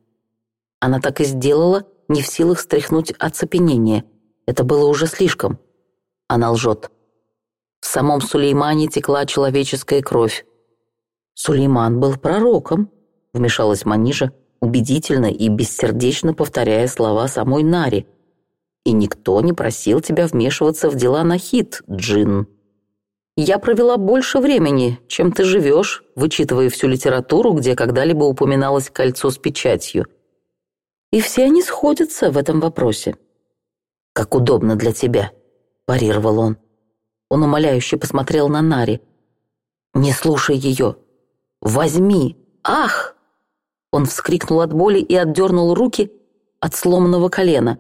Она так и сделала, не в силах стряхнуть оцепенение. Это было уже слишком. Она лжет. В самом Сулеймане текла человеческая кровь. «Сулейман был пророком», — вмешалась Манижа, убедительно и бессердечно повторяя слова самой Нари. «И никто не просил тебя вмешиваться в дела Нахид, Джин». «Я провела больше времени, чем ты живешь, вычитывая всю литературу, где когда-либо упоминалось кольцо с печатью. И все они сходятся в этом вопросе». «Как удобно для тебя», – парировал он. Он умоляюще посмотрел на Нари. «Не слушай ее! Возьми! Ах!» Он вскрикнул от боли и отдернул руки от сломанного колена.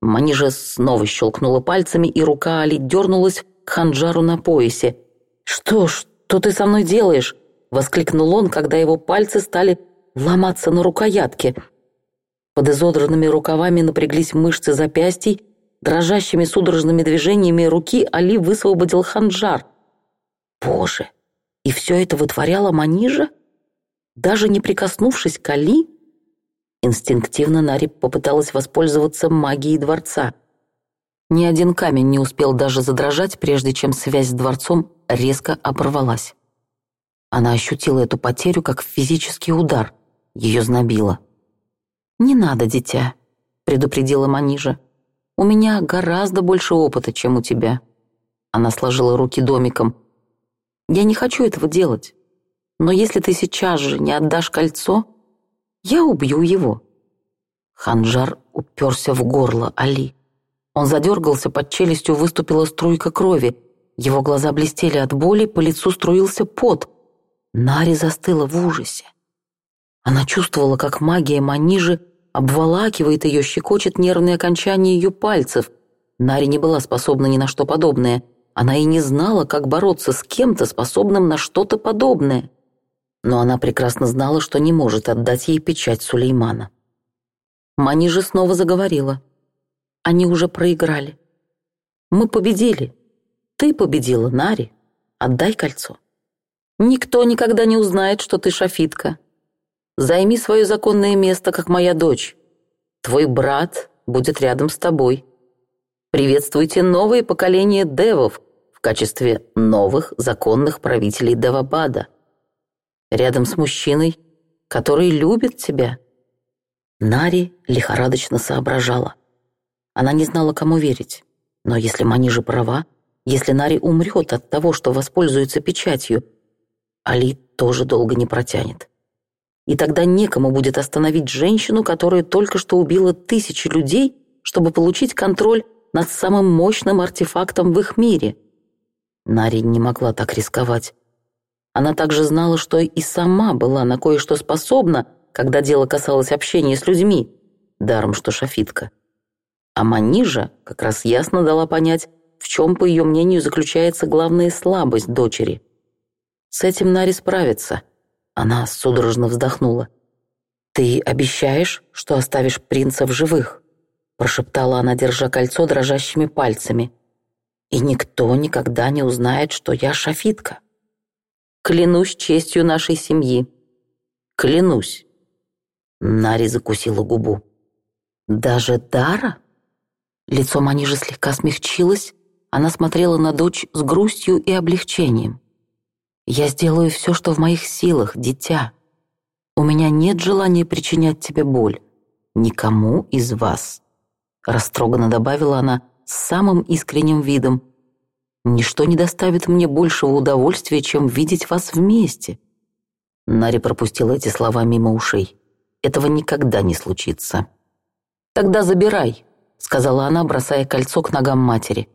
Манижа снова щелкнула пальцами, и рука Али дернулась к ханджару на поясе. «Что, что ты со мной делаешь?» — воскликнул он, когда его пальцы стали ломаться на рукоятке. Под изодранными рукавами напряглись мышцы запястий, Дрожащими судорожными движениями руки Али высвободил Ханджар. Боже! И все это вытворяла Манижа? Даже не прикоснувшись к Али? Инстинктивно Нари попыталась воспользоваться магией дворца. Ни один камень не успел даже задрожать, прежде чем связь с дворцом резко оборвалась. Она ощутила эту потерю как физический удар. Ее знобило. «Не надо, дитя», — предупредила Манижа. У меня гораздо больше опыта, чем у тебя». Она сложила руки домиком. «Я не хочу этого делать. Но если ты сейчас же не отдашь кольцо, я убью его». Ханжар уперся в горло Али. Он задергался, под челюстью выступила струйка крови. Его глаза блестели от боли, по лицу струился пот. Нари застыла в ужасе. Она чувствовала, как магия Манижи обволакивает ее, щекочет нервные окончания ее пальцев. Нари не была способна ни на что подобное. Она и не знала, как бороться с кем-то, способным на что-то подобное. Но она прекрасно знала, что не может отдать ей печать Сулеймана. Мани же снова заговорила. «Они уже проиграли. Мы победили. Ты победила, Нари. Отдай кольцо. Никто никогда не узнает, что ты шафитка. Займи свое законное место, как моя дочь. Твой брат будет рядом с тобой. Приветствуйте новое поколение девов в качестве новых законных правителей Девабада. Рядом с мужчиной, который любит тебя». Нари лихорадочно соображала. Она не знала, кому верить. Но если Манижа права, если Нари умрет от того, что воспользуется печатью, Али тоже долго не протянет и тогда некому будет остановить женщину, которая только что убила тысячи людей, чтобы получить контроль над самым мощным артефактом в их мире. Нари не могла так рисковать. Она также знала, что и сама была на кое-что способна, когда дело касалось общения с людьми, даром что шафитка. А Манижа как раз ясно дала понять, в чем, по ее мнению, заключается главная слабость дочери. С этим Нари справится — она судорожно вздохнула. «Ты обещаешь, что оставишь принца в живых?» прошептала она, держа кольцо дрожащими пальцами. «И никто никогда не узнает, что я шафитка. Клянусь честью нашей семьи. Клянусь». Нари закусила губу. «Даже Дара?» Лицо Манижи слегка смягчилось. Она смотрела на дочь с грустью и облегчением. Я сделаю все, что в моих силах, дитя. У меня нет желания причинять тебе боль. Никому из вас. Растроганно добавила она с самым искренним видом. Ничто не доставит мне большего удовольствия, чем видеть вас вместе. Нари пропустила эти слова мимо ушей. Этого никогда не случится. «Тогда забирай», — сказала она, бросая кольцо к ногам матери.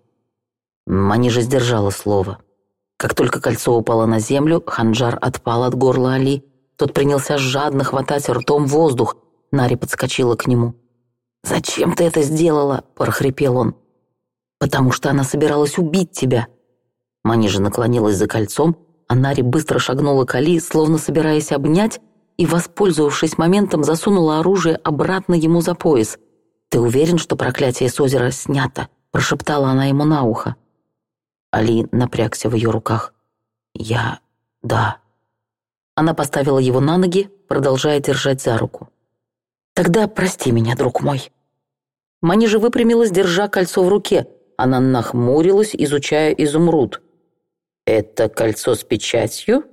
Мани же сдержала слово. Как только кольцо упало на землю, ханжар отпал от горла Али. Тот принялся жадно хватать ртом воздух. Нари подскочила к нему. «Зачем ты это сделала?» – прохрипел он. «Потому что она собиралась убить тебя». Манижа наклонилась за кольцом, а Нари быстро шагнула к Али, словно собираясь обнять, и, воспользовавшись моментом, засунула оружие обратно ему за пояс. «Ты уверен, что проклятие с озера снято?» – прошептала она ему на ухо. Али напрягся в ее руках. «Я... да...» Она поставила его на ноги, продолжая держать за руку. «Тогда прости меня, друг мой». Манижа выпрямилась, держа кольцо в руке. Она нахмурилась, изучая изумруд. «Это кольцо с печатью?»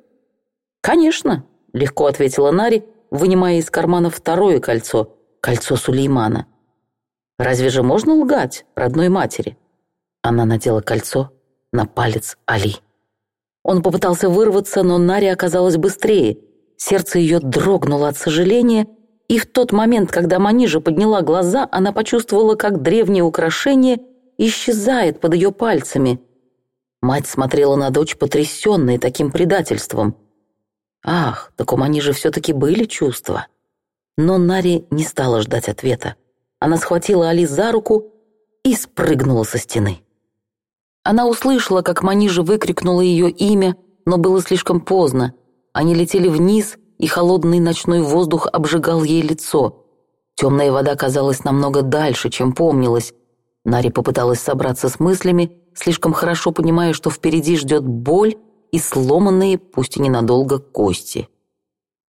«Конечно», — легко ответила Нари, вынимая из кармана второе кольцо, кольцо Сулеймана. «Разве же можно лгать родной матери?» Она надела кольцо на палец Али. Он попытался вырваться, но Нари оказалась быстрее. Сердце ее дрогнуло от сожаления, и в тот момент, когда Манижа подняла глаза, она почувствовала, как древнее украшение исчезает под ее пальцами. Мать смотрела на дочь, потрясенной таким предательством. «Ах, так у Манижи все-таки были чувства». Но Нари не стала ждать ответа. Она схватила Али за руку и спрыгнула со стены. Она услышала, как Манижа выкрикнула ее имя, но было слишком поздно. Они летели вниз, и холодный ночной воздух обжигал ей лицо. Темная вода казалась намного дальше, чем помнилась. Нари попыталась собраться с мыслями, слишком хорошо понимая, что впереди ждет боль и сломанные, пусть и ненадолго, кости.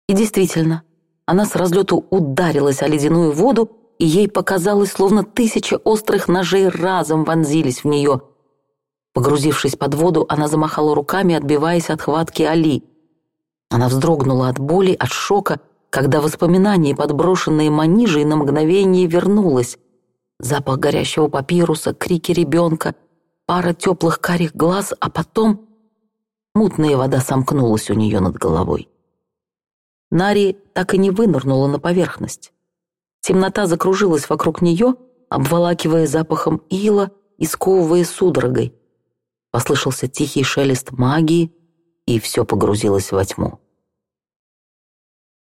И действительно, она с разлету ударилась о ледяную воду, и ей показалось, словно тысяча острых ножей разом вонзились в нее – Погрузившись под воду, она замахала руками, отбиваясь от хватки Али. Она вздрогнула от боли, от шока, когда воспоминание, подброшенное манижей, на мгновение вернулось. Запах горящего папируса, крики ребенка, пара теплых карих глаз, а потом... Мутная вода сомкнулась у нее над головой. Нари так и не вынырнула на поверхность. Темнота закружилась вокруг нее, обволакивая запахом ила и сковывая судорогой. Послышался тихий шелест магии, и все погрузилось во тьму.